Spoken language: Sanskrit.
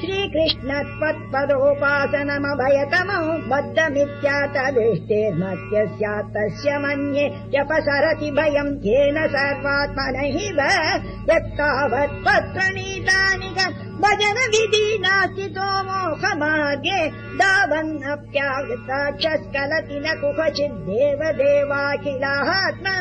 श्रीकृष्णत्वत्परोपासनमभयतमम् बद्धमित्या स्यात् तस्य मन्ये व्यपसरति भयम् येन सर्वात्मनैव यत्तावत्पत्रणीतानि भजनविधि नास्ति सो मोखमार्गे दावन्नप्यावृता न कुहचिद्देव देवाखिलात्मा